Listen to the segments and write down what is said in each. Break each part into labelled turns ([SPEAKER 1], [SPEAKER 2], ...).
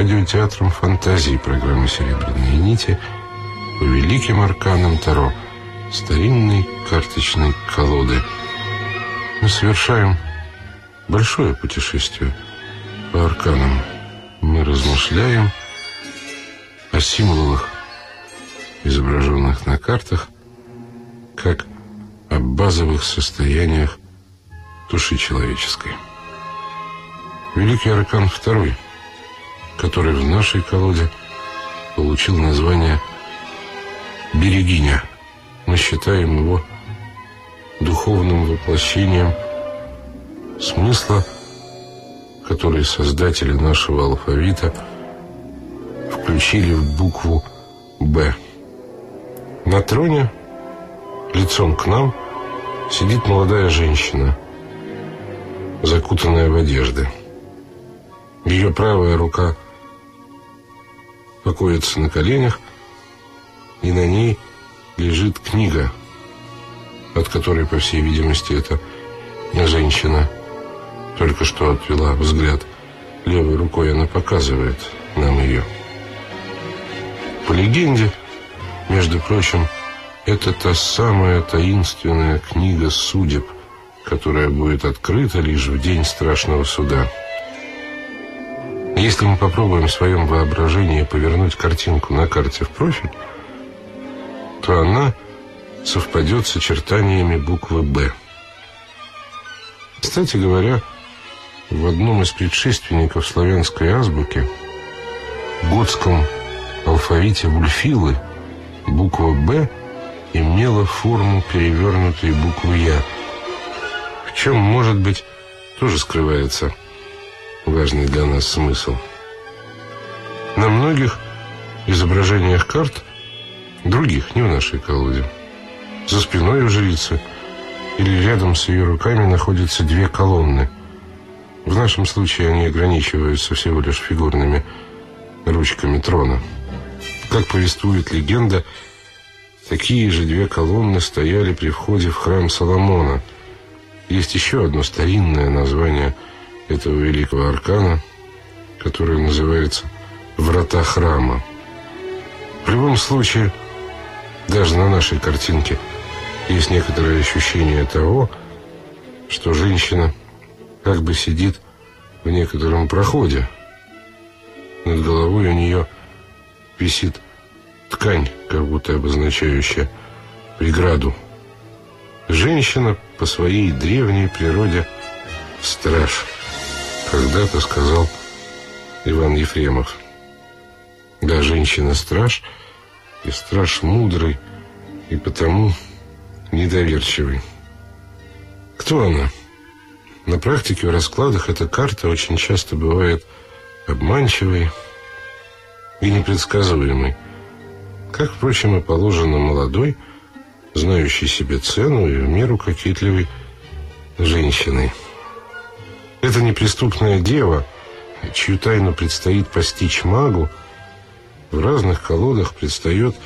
[SPEAKER 1] радиотеатром фантазии программы «Серебряные нити» по великим арканам Таро старинной карточной колоды. Мы совершаем большое путешествие по арканам. Мы размышляем о символах, изображенных на картах, как о базовых состояниях души человеческой. Великий Аркан II, который в нашей колоде получил название «Берегиня». Мы считаем его духовным воплощением смысла, который создатели нашего алфавита включили в букву «Б». На троне, лицом к нам, сидит молодая женщина, закутанная в одежды. Ее правая рука покоится на коленях, и на ней лежит книга, от которой, по всей видимости, эта женщина только что отвела взгляд. Левой рукой она показывает нам ее. По легенде, между прочим, это та самая таинственная книга судеб, которая будет открыта лишь в день страшного суда. Если мы попробуем в своем воображении повернуть картинку на карте в профиль, то она совпадет с очертаниями буквы «Б». Кстати говоря, в одном из предшественников славянской азбуки, готском алфавите вульфилы, буква «Б» имела форму перевернутой буквы «Я», в чем, может быть, тоже скрывается важный для нас смысл. На многих изображениях карт, других, не в нашей колоде, за спиной у жрицы или рядом с ее руками находятся две колонны. В нашем случае они ограничиваются всего лишь фигурными ручками трона. Как повествует легенда, такие же две колонны стояли при входе в храм Соломона. Есть еще одно старинное название – этого великого аркана, который называется «Врата храма». В любом случае, даже на нашей картинке есть некоторое ощущение того, что женщина как бы сидит в некотором проходе. Над головой у нее висит ткань, как будто обозначающая преграду. Женщина по своей древней природе страж когда-то сказал Иван Ефремов. Да, женщина-страж, и страж мудрый, и потому недоверчивый. Кто она? На практике в раскладах эта карта очень часто бывает обманчивой и непредсказуемой, как, впрочем, и положено молодой, знающей себе цену и в меру кокетливой женщиной. Это неприступная дева, чью тайну предстоит постичь магу, в разных колодах предстает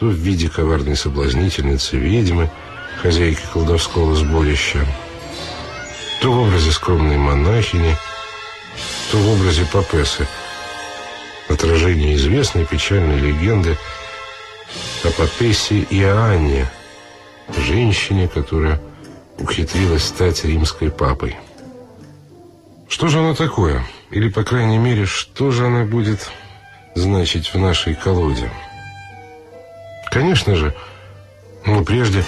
[SPEAKER 1] то в виде коварной соблазнительницы ведьмы, хозяйки колдовского сборища, то в образе скромной монахини, то в образе папесы, отражение известной печальной легенды о папессе Иоанне, женщине, которая ухитрилась стать римской папой. Что же она такое? Или, по крайней мере, что же она будет значить в нашей колоде? Конечно же, но прежде,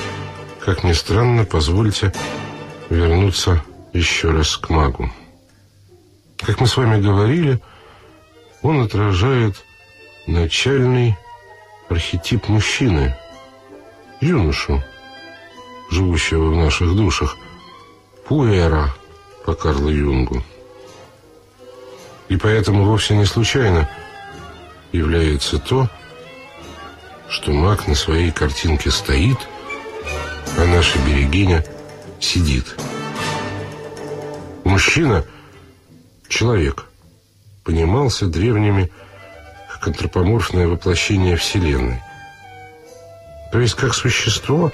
[SPEAKER 1] как ни странно, позвольте вернуться еще раз к магу. Как мы с вами говорили, он отражает начальный архетип мужчины, юношу, живущего в наших душах, пуэра по Карлу Юнгу. И поэтому вовсе не случайно является то, что маг на своей картинке стоит, а наша берегиня сидит. Мужчина — человек, понимался древними как антропоморфное воплощение Вселенной. То есть как существо,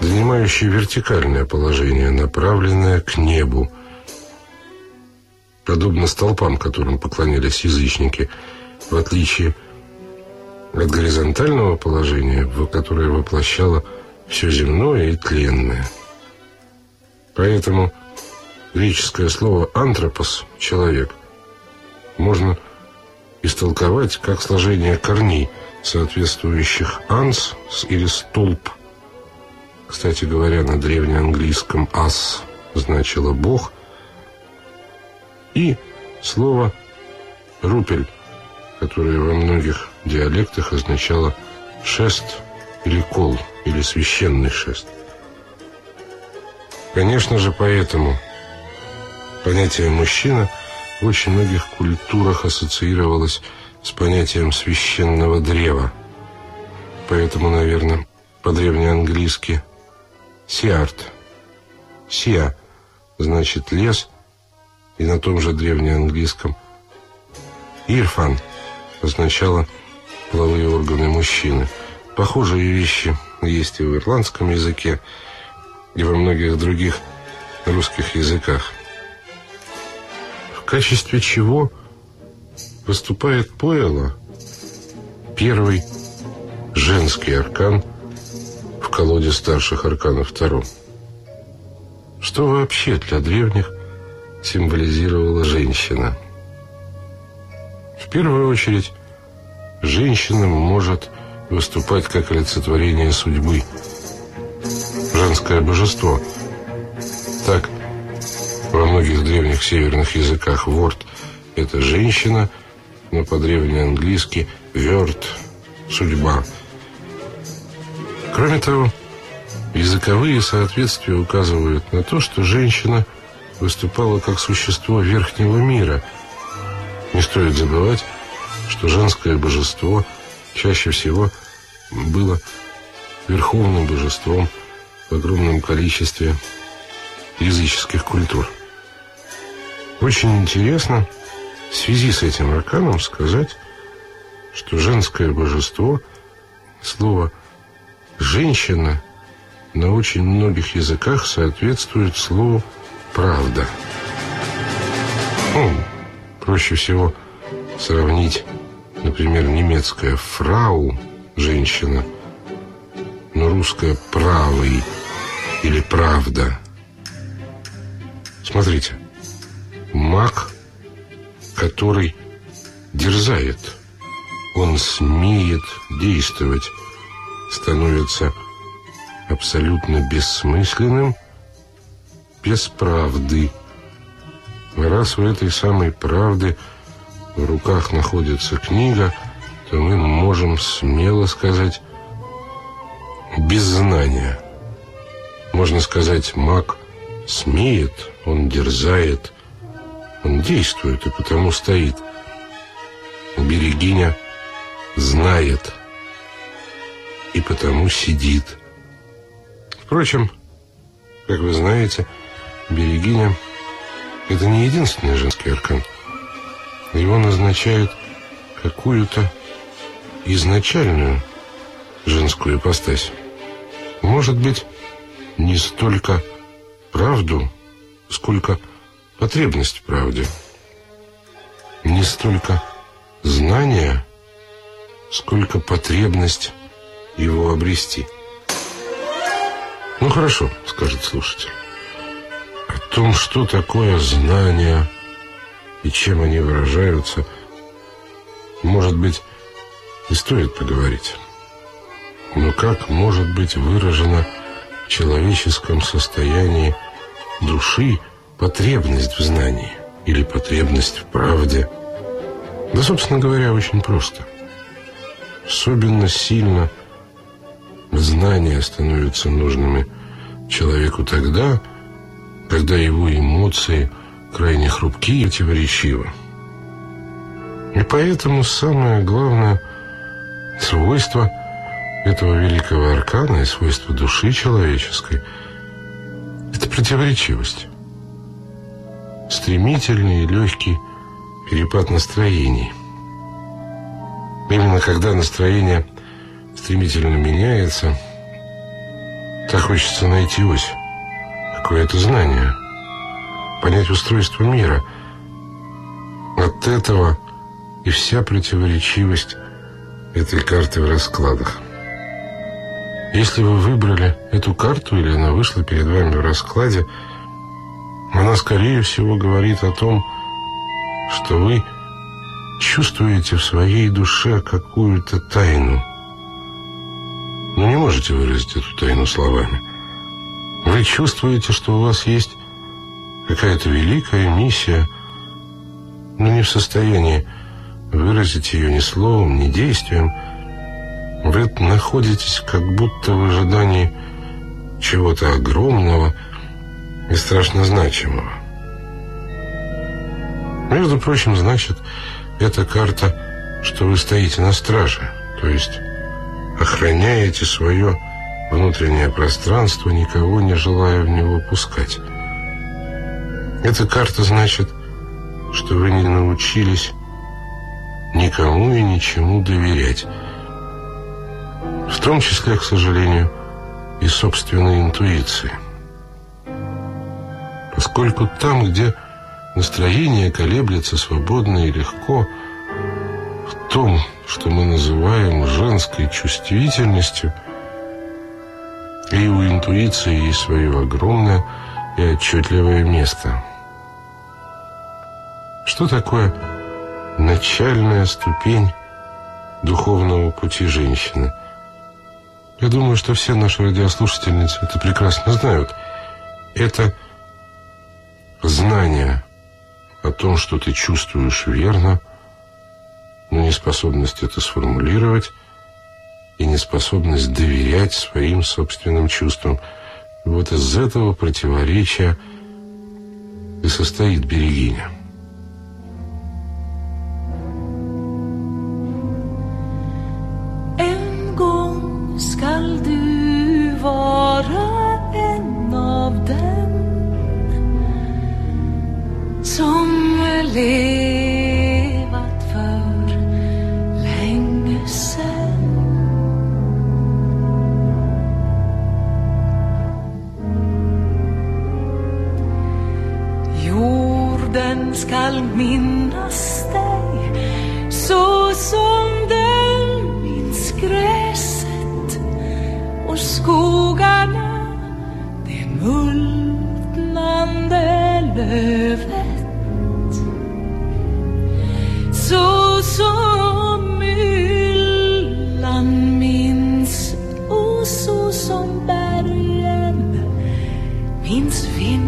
[SPEAKER 1] занимающее вертикальное положение, направленное к небу, подобно столпам, которым поклонялись язычники, в отличие от горизонтального положения, которое воплощало все земное и тленное. Поэтому греческое слово «антропос» — «человек» можно истолковать как сложение корней, соответствующих «анс» или «столб». Кстати говоря, на древнеанглийском «ас» значило «бог», и слово «рупель», которое во многих диалектах означало «шест» или «кол» или «священный шест». Конечно же, поэтому понятие «мужчина» в очень многих культурах ассоциировалось с понятием священного древа. Поэтому, наверное, по-древнеанглийски «сиарт» — «сиа» значит «лес», и на том же древнеанглийском «ирфан» означало половые органы мужчины. Похожие вещи есть и в ирландском языке, и во многих других русских языках. В качестве чего выступает поэла, первый женский аркан в колоде старших арканов Таро. Что вообще для древних символизировала женщина? В первую очередь, женщина может выступать как олицетворение судьбы, женское божество. Так, во многих древних северных языках ворд – это женщина, но по-древнеанглийски «верт» – судьба. Кроме того, языковые соответствия указывают на то, что женщина выступала как существо верхнего мира. Не стоит забывать, что женское божество чаще всего было верховным божеством в огромном количестве языческих культур. Очень интересно в связи с этим арканом сказать, что женское божество, слово «женщина» на очень многих языках соответствует слову «правда». Ну, проще всего сравнить, например, немецкое «фрау» – «женщина», но русское «правый» или «правда». Смотрите, маг, который дерзает, он смеет действовать, становится абсолютно бессмысленным, без правды. Раз у этой самой правды в руках находится книга, то мы можем смело сказать без знания. Можно сказать, маг смеет, он дерзает, он действует и потому стоит. Берегиня знает и потому сидит. Впрочем, как вы знаете, Берегиня – это не единственный женский аркан. Его назначают какую-то изначальную женскую ипостась. Может быть, не столько правду, сколько потребность в правде. Не столько знания, сколько потребность его обрести. Ну хорошо, скажет слушатель. О том, что такое знание и чем они выражаются, может быть, и стоит поговорить. Но как может быть выражено в человеческом состоянии души потребность в знании или потребность в правде? Да, собственно говоря, очень просто. Особенно сильно знания становятся нужными человеку тогда, когда его эмоции крайне хрупки и противоречивы. И поэтому самое главное свойство этого великого аркана и свойство души человеческой – это противоречивость. Стремительный и легкий перепад настроений. Именно когда настроение стремительно меняется, так хочется найти ось, какое-то знание, понять устройство мира, Вот этого и вся противоречивость этой карты в раскладах. Если вы выбрали эту карту или она вышла перед вами в раскладе, она, скорее всего, говорит о том, что вы чувствуете в своей душе какую-то тайну. Но не можете выразить эту тайну словами. Вы чувствуете, что у вас есть какая-то великая миссия, но не в состоянии выразить ее ни словом, ни действием. Вы находитесь как будто в ожидании чего-то огромного и страшно значимого. Между прочим, значит, эта карта, что вы стоите на страже, то есть охраняете свое внутреннее пространство, никого не желая в него пускать. Эта карта значит, что вы не научились никому и ничему доверять. В том числе, к сожалению, и собственной интуиции. Поскольку там, где настроение колеблется свободно и легко, в том, что мы называем женской чувствительностью, и у интуиции есть свое огромное и отчетливое место. Что такое начальная ступень духовного пути женщины? Я думаю, что все наши радиослушательницы это прекрасно знают. Это знание о том, что ты чувствуешь верно, но неспособность это сформулировать и неспособность доверять своим собственным чувствам. Вот из этого противоречия и состоит Берегиня.
[SPEAKER 2] levat skall minnas dig så som den minns gräset och skogarna det multnande lövet så som myllan minns och så som bergen minns
[SPEAKER 1] vinden.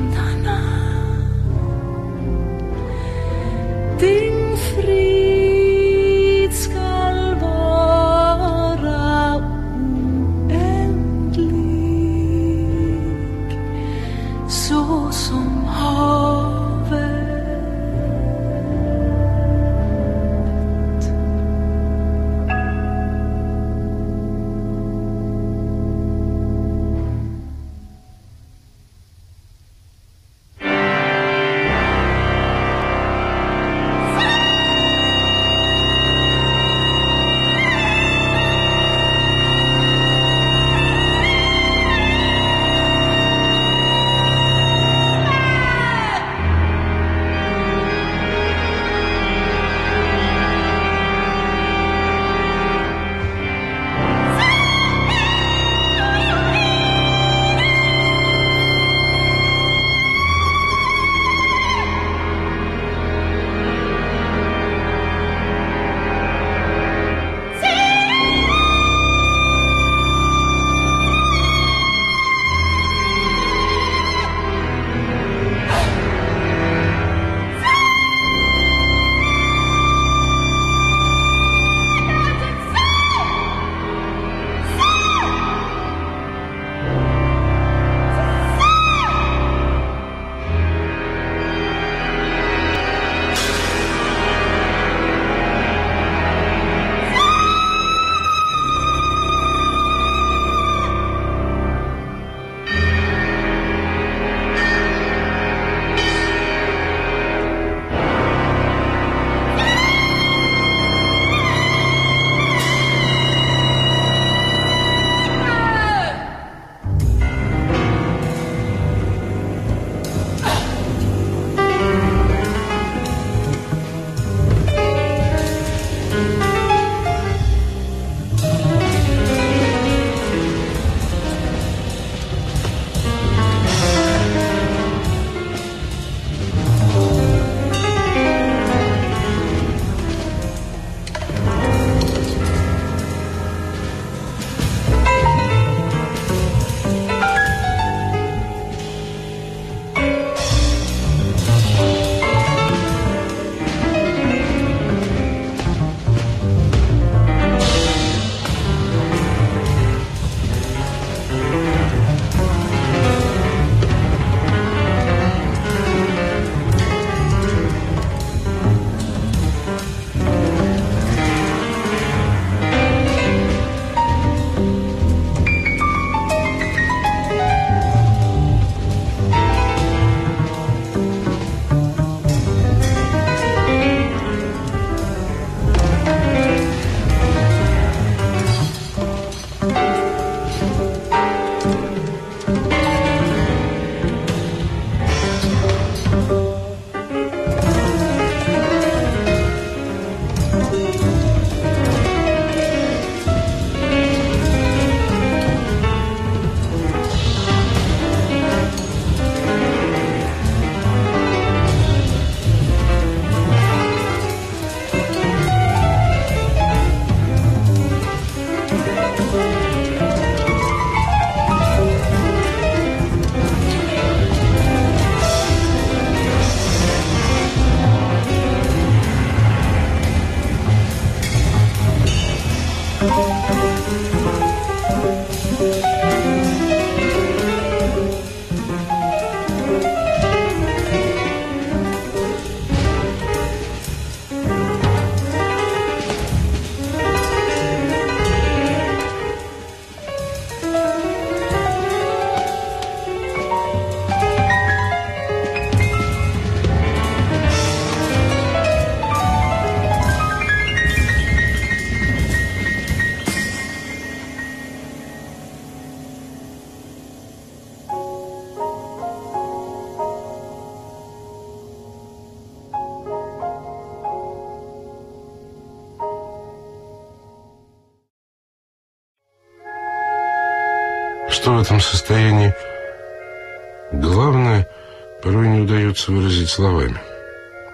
[SPEAKER 1] Удается выразить словами.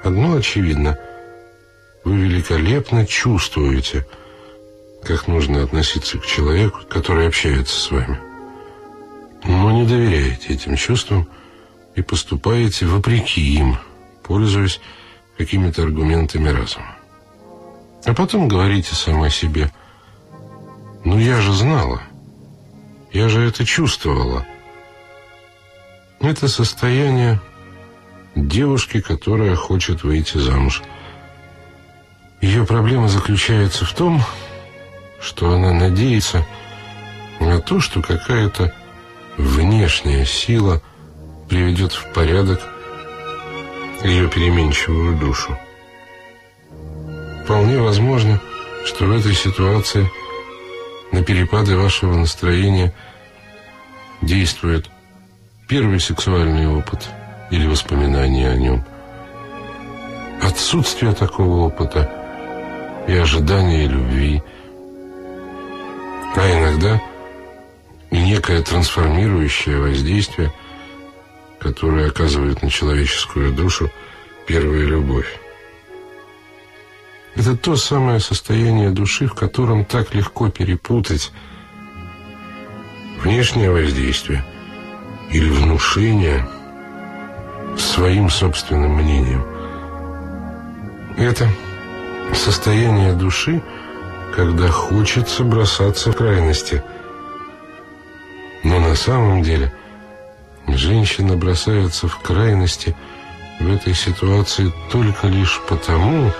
[SPEAKER 1] Одно очевидно. Вы великолепно чувствуете, как нужно относиться к человеку, который общается с вами. Но не доверяете этим чувствам и поступаете вопреки им, пользуясь какими-то аргументами разума. А потом говорите сама себе, «Ну я же знала, я же это чувствовала». Это состояние девушки, которая хочет выйти замуж. Ее проблема заключается в том, что она надеется на то, что какая-то внешняя сила приведет в порядок ее переменчивую душу. Вполне возможно, что в этой ситуации на перепады вашего настроения действует первый сексуальный опыт или воспоминания о нем. Отсутствие такого опыта и ожидания любви, а иногда и некое трансформирующее воздействие, которое оказывает на человеческую душу первая любовь. Это то самое состояние души, в котором так легко перепутать внешнее воздействие или внушение своим собственным мнением. Это состояние души, когда хочется бросаться в крайности. Но на самом деле женщина бросается в крайности в этой ситуации только лишь потому,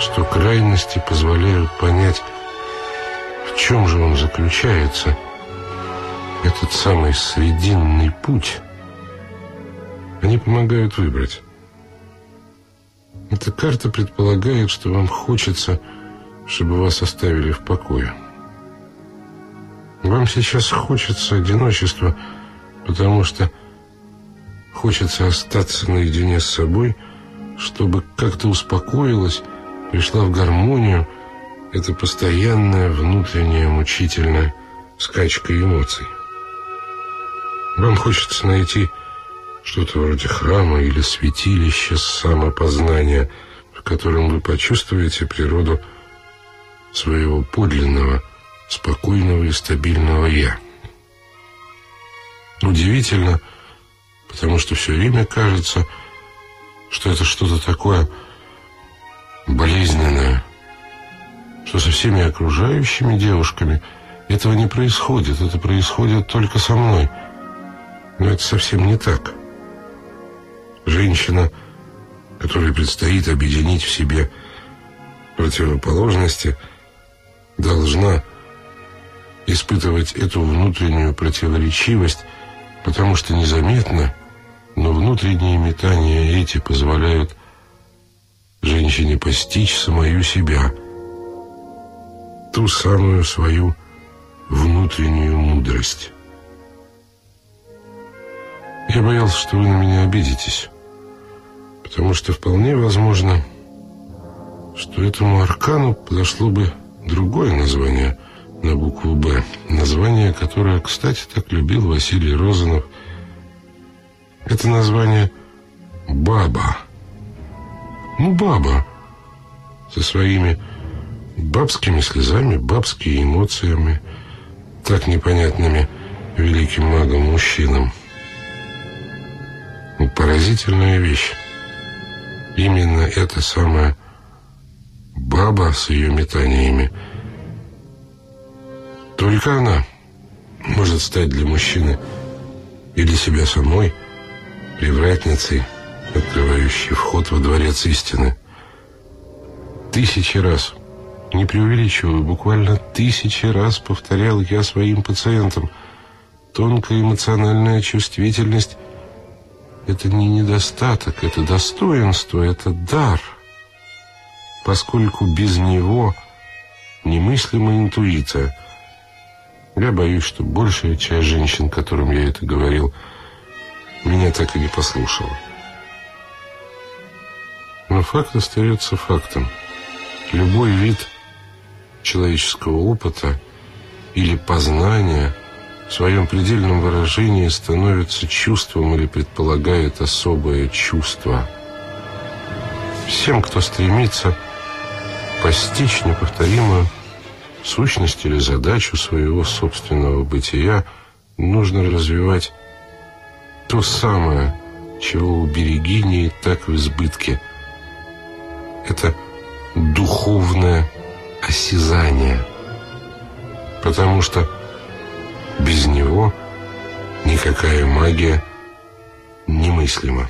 [SPEAKER 1] что крайности позволяют понять, в чем же он заключается, этот самый срединный путь. Они помогают выбрать. Эта карта предполагает, что вам хочется, чтобы вас оставили в покое. Вам сейчас хочется одиночества, потому что хочется остаться наедине с собой, чтобы как-то успокоилась пришла в гармонию эта постоянная внутренняя мучительная скачка эмоций. Вам хочется найти что-то вроде храма или святилища самопознания, в котором вы почувствуете природу своего подлинного, спокойного и стабильного «я». Удивительно, потому что все время кажется, что это что-то такое болезненная, что со всеми окружающими девушками этого не происходит, это происходит только со мной. Но это совсем не так. Женщина, которой предстоит объединить в себе противоположности, должна испытывать эту внутреннюю противоречивость, потому что незаметно, но внутренние метания эти позволяют женщине постичь самую себя, ту самую свою внутреннюю мудрость. Я боялся, что вы на меня обидитесь, потому что вполне возможно, что этому аркану подошло бы другое название на букву «Б», название, которое, кстати, так любил Василий Розанов. Это название «Баба». Ну, баба. Со своими бабскими слезами, бабскими эмоциями, так непонятными великим магом-мужчинам. Ну, поразительная вещь. Именно эта самая баба с ее метаниями. Только она может стать для мужчины или себя самой привратницей, открывающий вход во дворец истины. Тысячи раз, не преувеличиваю, буквально тысячи раз повторял я своим пациентам. Тонкая эмоциональная чувствительность – это не недостаток, это достоинство, это дар. Поскольку без него немыслима интуиция. Я боюсь, что большая часть женщин, которым я это говорил, меня так и не послушала. Но факт остается фактом. Любой вид человеческого опыта или познания
[SPEAKER 2] в своем предельном выражении становится чувством или предполагает особое чувство. Всем, кто стремится постичь неповторимую сущность или задачу своего собственного бытия, нужно развивать то самое, чего у Берегини так в избытке. Это духовное осязание. Потому что без него никакая магия немыслима.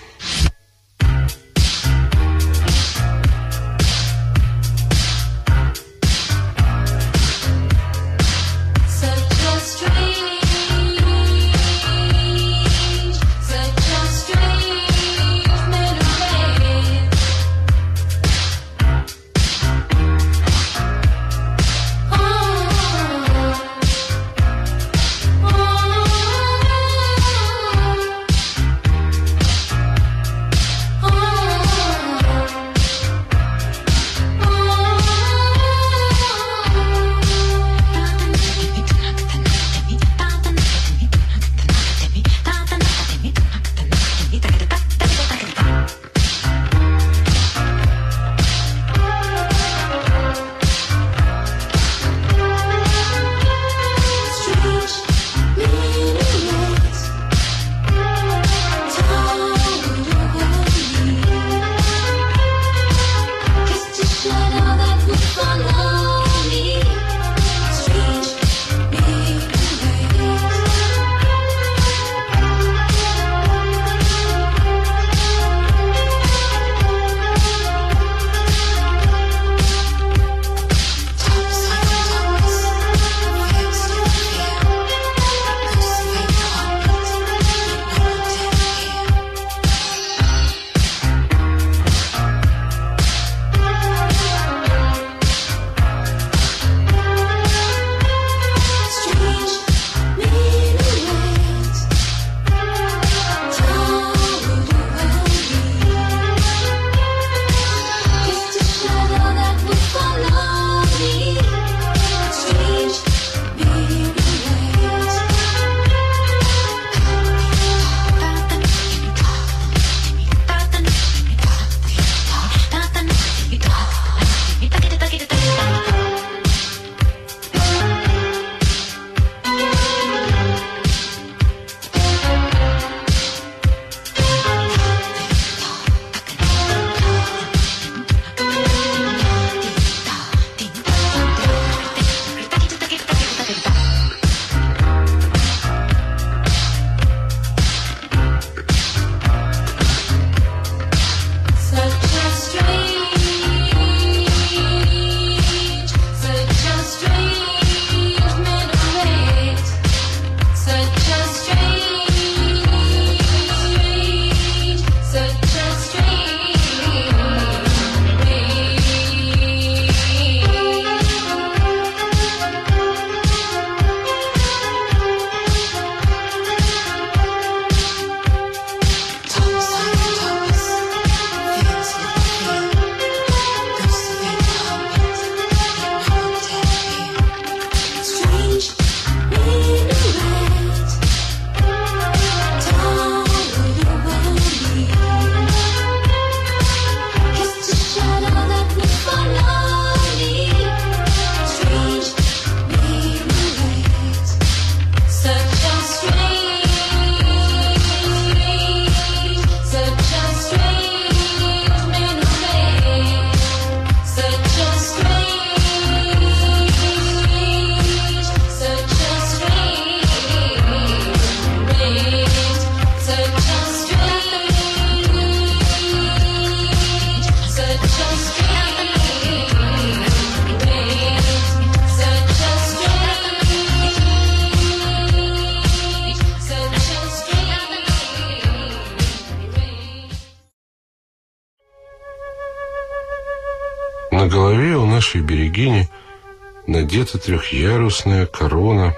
[SPEAKER 2] Трехъярусная корона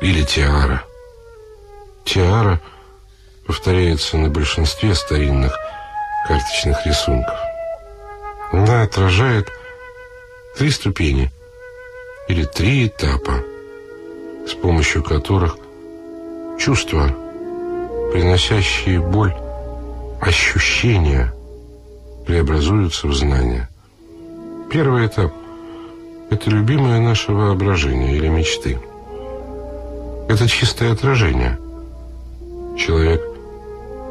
[SPEAKER 2] или тиара. Тиара повторяется на большинстве старинных карточных рисунков. Она отражает три ступени или три этапа
[SPEAKER 1] с помощью которых чувства, приносящие боль, ощущения преобразуются в знания. Первый этап – это любимое наше воображение или мечты. Это чистое отражение. Человек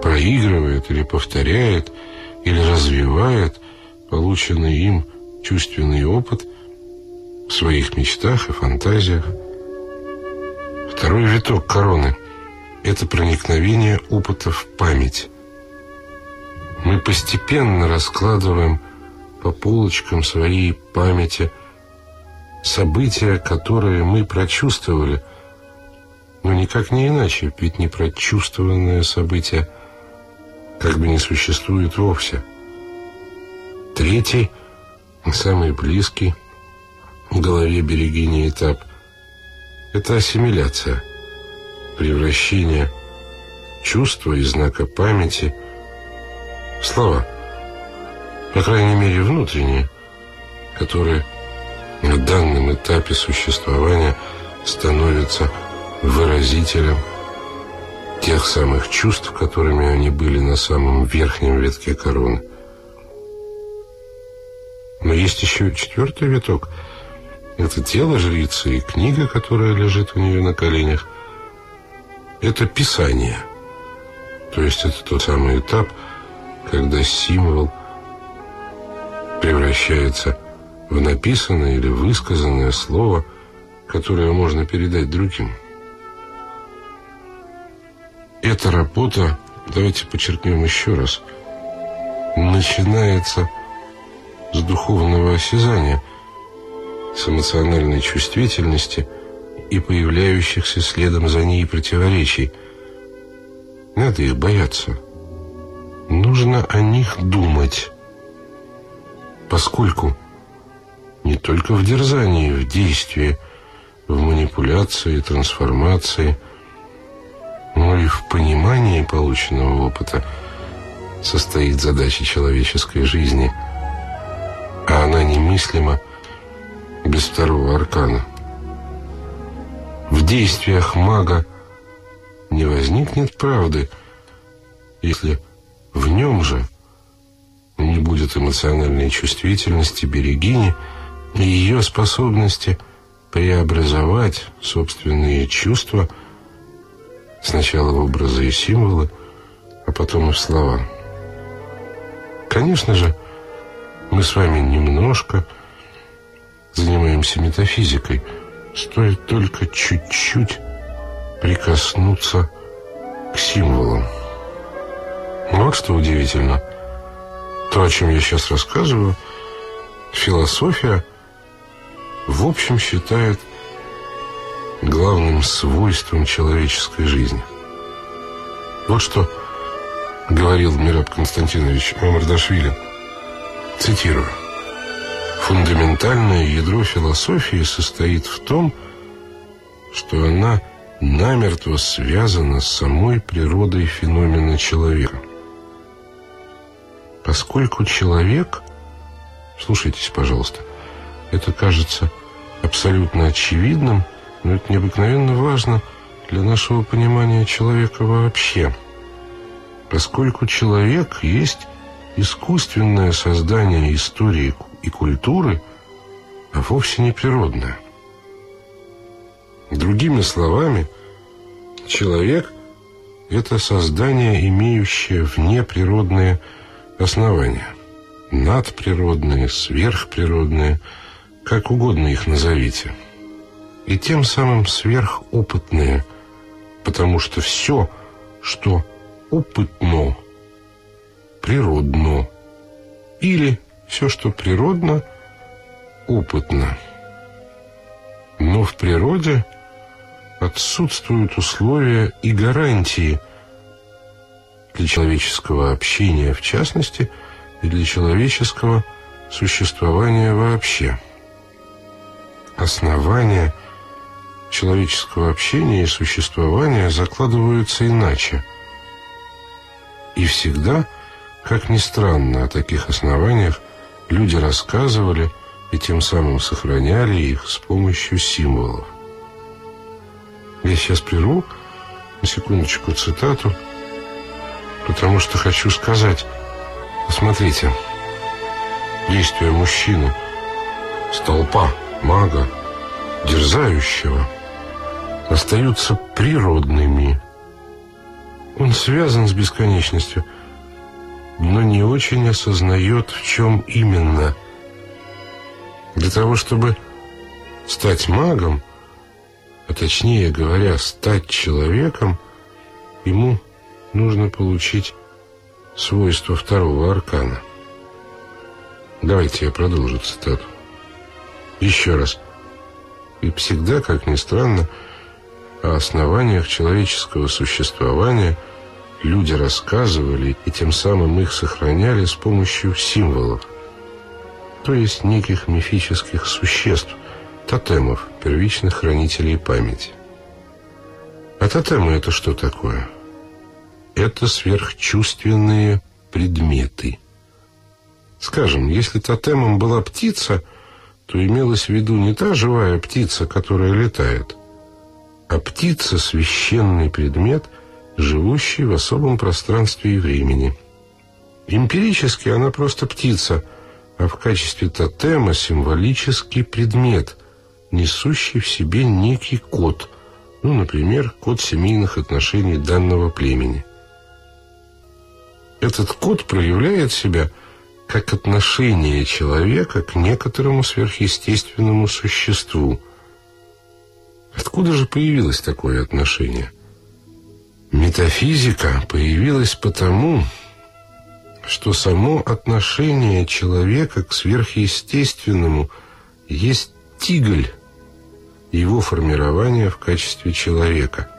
[SPEAKER 1] проигрывает или повторяет, или развивает полученный им чувственный опыт в своих мечтах и фантазиях. Второй виток короны – это проникновение опыта в память. Мы постепенно раскладываем по полочкам своей памяти события, которые мы прочувствовали, но никак не иначе, ведь непрочувствованное событие как бы не существует вовсе. Третий, самый близкий в голове Берегини этап – это ассимиляция, превращение чувства и знака памяти в слова – по крайней мере внутренние, которые на данном этапе существования становятся выразителем тех самых чувств, которыми они были на самом верхнем витке короны. Но есть еще четвертый виток. Это тело жрицы и книга, которая лежит у нее на коленях. Это писание. То есть это тот самый этап, когда символ – превращается в написанное или высказанное слово, которое можно передать другим. Эта работа, давайте подчеркнем еще раз, начинается с духовного осязания, с эмоциональной чувствительности и появляющихся следом за ней противоречий. Надо их бояться. Нужно о них думать поскольку не только в дерзании, в действии, в манипуляции, трансформации, но и в понимании полученного опыта состоит задача человеческой жизни, а она немыслима без второго аркана. В действиях мага не возникнет правды, если в нем же – не будет эмоциональной чувствительности берегини ее способности преобразовать собственные чувства сначала в образы и символы, а потом и в слова. Конечно же, мы с вами немножко занимаемся метафизикой. Стоит только чуть-чуть прикоснуться к символам. Вот что удивительно – то, о чем я сейчас рассказываю, философия в общем считает главным свойством человеческой жизни. Вот что говорил Мираб Константинович Мамардашвили. Цитирую. Фундаментальное ядро философии состоит в том, что она намертво связана с самой природой феномена человека – Поскольку человек, слушайтесь, пожалуйста, это кажется абсолютно очевидным, но это необыкновенно важно для нашего понимания человека вообще. Поскольку человек есть искусственное создание истории и культуры, а вовсе не природное. Другими словами, человек – это создание, имеющее внеприродные основания. Надприродные, сверхприродные, как угодно их назовите. И тем самым сверхопытные, потому что все, что опытно, природно, или все, что природно, опытно. Но в природе отсутствуют условия и гарантии – для человеческого общения в частности и для человеческого существования вообще. Основания человеческого общения и существования закладываются иначе. И всегда, как ни странно, о таких основаниях люди рассказывали и тем самым сохраняли их с помощью символов. сейчас прерву на секундочку цитату, потому что хочу сказать. Посмотрите, действия мужчины, столпа, мага, дерзающего, остаются природными. Он связан с бесконечностью, но не очень осознает, в чем именно. Для того, чтобы стать магом, а точнее говоря, стать человеком, ему нужно получить свойства второго аркана. Давайте я продолжу цитату. Еще раз. И всегда, как ни странно, о основаниях человеческого существования люди рассказывали и тем самым их сохраняли с помощью символов, то есть неких мифических существ, тотемов, первичных хранителей памяти. А тотемы это что такое? Это сверхчувственные предметы. Скажем, если тотемом была птица, то имелась в виду не та живая птица, которая летает, а птица – священный предмет, живущий в особом пространстве и времени. Эмпирически она просто птица, а в качестве тотема – символический предмет – несущий в себе некий код, ну, например, код семейных отношений данного племени. Этот код проявляет себя как отношение человека к некоторому сверхъестественному существу. Откуда же появилось такое отношение? Метафизика появилась потому, что само отношение человека к сверхъестественному есть тигль его формирования в качестве человека.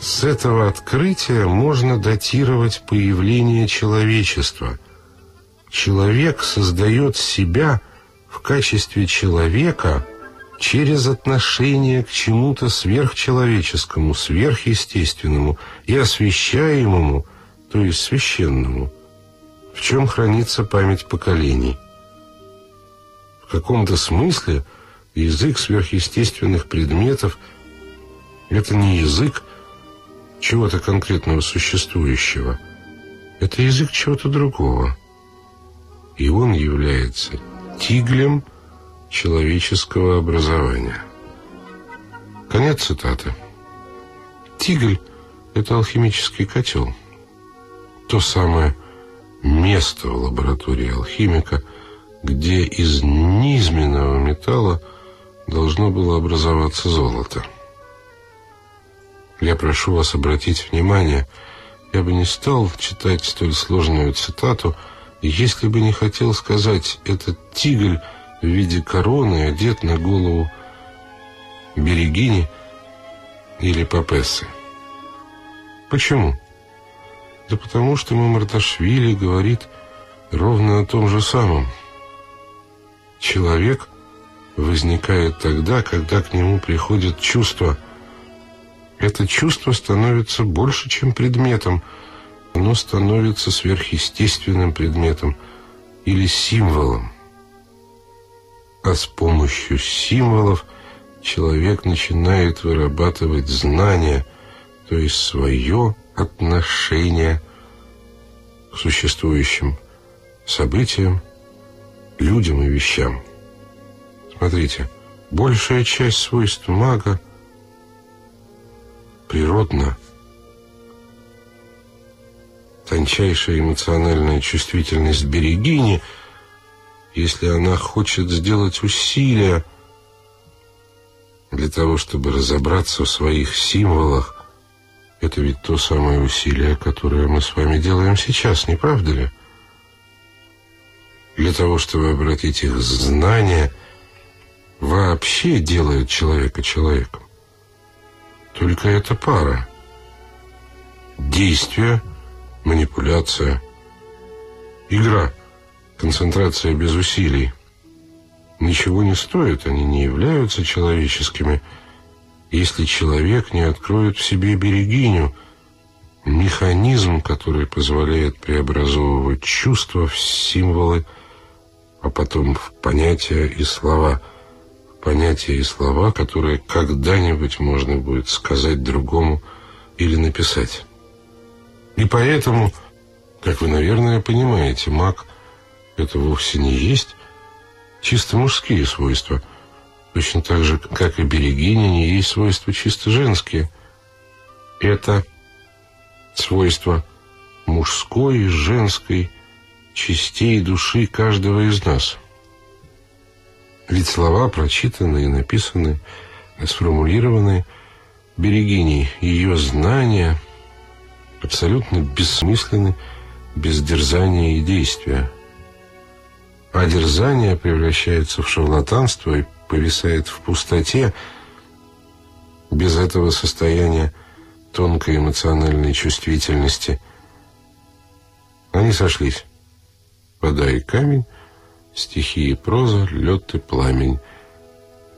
[SPEAKER 1] С этого открытия можно датировать появление человечества. Человек создает себя в качестве человека через отношение к чему-то сверхчеловеческому, сверхъестественному и освящаемому, то есть священному, в чем хранится память поколений. В каком-то смысле – Язык сверхъестественных предметов – это не язык чего-то конкретного существующего. Это язык чего-то другого. И он является тиглем человеческого образования. Конец цитаты. Тигль – это алхимический котел. То самое место в лаборатории алхимика, где из низменного металла – должно было образоваться золото. Я прошу вас обратить внимание, я бы не стал читать столь сложную цитату, если бы не хотел сказать, этот тигль в виде короны одет на голову Берегини или Папессы. Почему? Да потому что Мамардашвили говорит ровно о том же самом. Человек – возникает тогда, когда к нему приходит чувство. Это чувство становится больше, чем предметом. Оно становится сверхъестественным предметом или символом. А с помощью символов человек начинает вырабатывать знания, то есть свое отношение к существующим событиям, людям и вещам. Смотрите, большая часть свойств мага природна. Тончайшая эмоциональная чувствительность берегини, если она хочет сделать усилия для того, чтобы разобраться в своих символах, это ведь то самое усилие, которое мы с вами делаем сейчас, не правда ли? Для того, чтобы обратить их знания вообще делает человека человеком. Только эта пара. Действие, манипуляция, игра, концентрация без усилий. Ничего не стоит, они не являются человеческими, если человек не откроет в себе берегиню, механизм, который позволяет преобразовывать чувства в символы, а потом в понятия и слова – понятия и слова, которые когда-нибудь можно будет сказать другому или написать. И поэтому, как вы, наверное, понимаете, маг — это вовсе не есть чисто мужские свойства, точно так же, как и берегиня не есть свойства чисто женские. Это свойства мужской и женской частей души каждого из нас. Ведь слова прочитанные, написанные, сформулированные берегиней, ее знания абсолютно бессмысленны без дерзания и действия. А дерзание превращается в шарлатанство и повисает в пустоте. Без этого состояния тонкой эмоциональной чувствительности они сошлись. Вода и камень, стихи и проза, лед и пламень.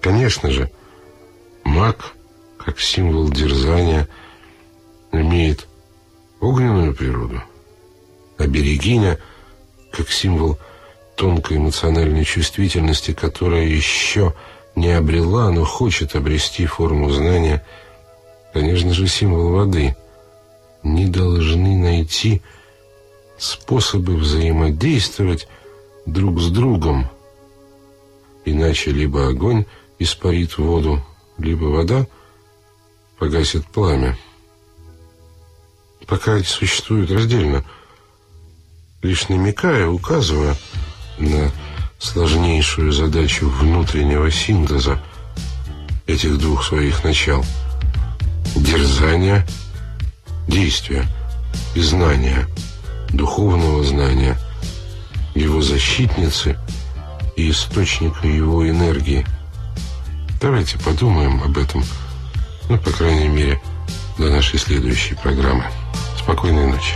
[SPEAKER 1] Конечно же, маг, как символ дерзания, имеет огненную природу, а берегиня, как символ тонкой эмоциональной чувствительности, которая еще не обрела, но хочет обрести форму знания, конечно же, символ воды, не должны найти способы взаимодействовать друг с другом. Иначе либо огонь испарит воду, либо вода погасит пламя. Пока они существуют раздельно, лишь намекая, указывая на сложнейшую задачу внутреннего синтеза этих двух своих начал. Дерзания, действия и знания, духовного знания – его защитницы и источника его энергии. Давайте подумаем об этом, ну, по крайней мере, до нашей следующей программы. Спокойной ночи.